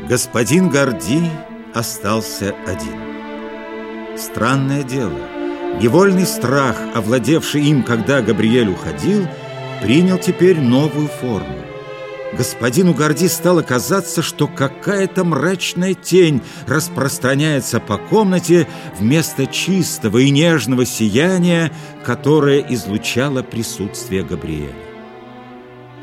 Господин Горди остался один. Странное дело, невольный страх, овладевший им, когда Габриэль уходил, принял теперь новую форму. Господину Горди стало казаться, что какая-то мрачная тень распространяется по комнате вместо чистого и нежного сияния, которое излучало присутствие Габриэля.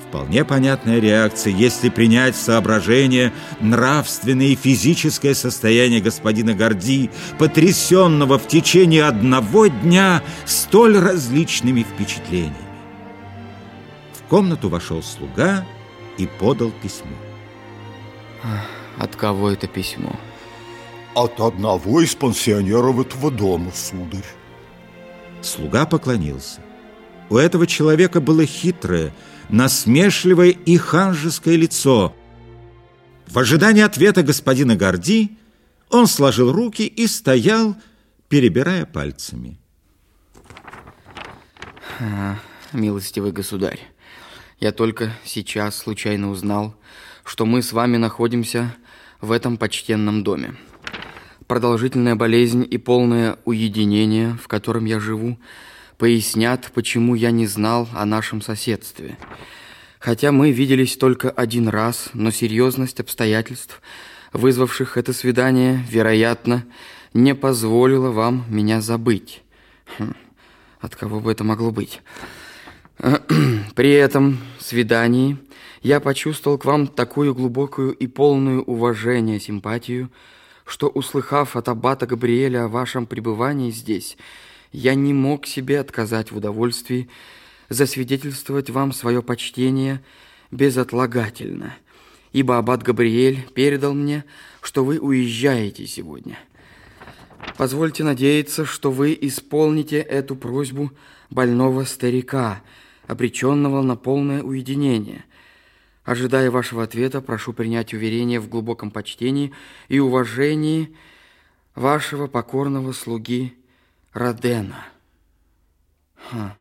Вполне понятная реакция, если принять в соображение нравственное и физическое состояние господина Горди, потрясенного в течение одного дня столь различными впечатлениями. В комнату вошел слуга и подал письмо. От кого это письмо? От одного из пансионеров этого дома, сударь. Слуга поклонился. У этого человека было хитрое, насмешливое и ханжеское лицо. В ожидании ответа господина Горди он сложил руки и стоял, перебирая пальцами. А, милостивый государь, я только сейчас случайно узнал, что мы с вами находимся в этом почтенном доме. Продолжительная болезнь и полное уединение, в котором я живу, пояснят, почему я не знал о нашем соседстве. Хотя мы виделись только один раз, но серьезность обстоятельств, вызвавших это свидание, вероятно, не позволила вам меня забыть. Хм, от кого бы это могло быть? При этом свидании я почувствовал к вам такую глубокую и полную уважение, симпатию, что, услыхав от аббата Габриэля о вашем пребывании здесь, я не мог себе отказать в удовольствии засвидетельствовать вам свое почтение безотлагательно, ибо аббат Габриэль передал мне, что вы уезжаете сегодня. Позвольте надеяться, что вы исполните эту просьбу больного старика, обреченного на полное уединение. Ожидая вашего ответа, прошу принять уверение в глубоком почтении и уважении вашего покорного слуги Родена. Ха.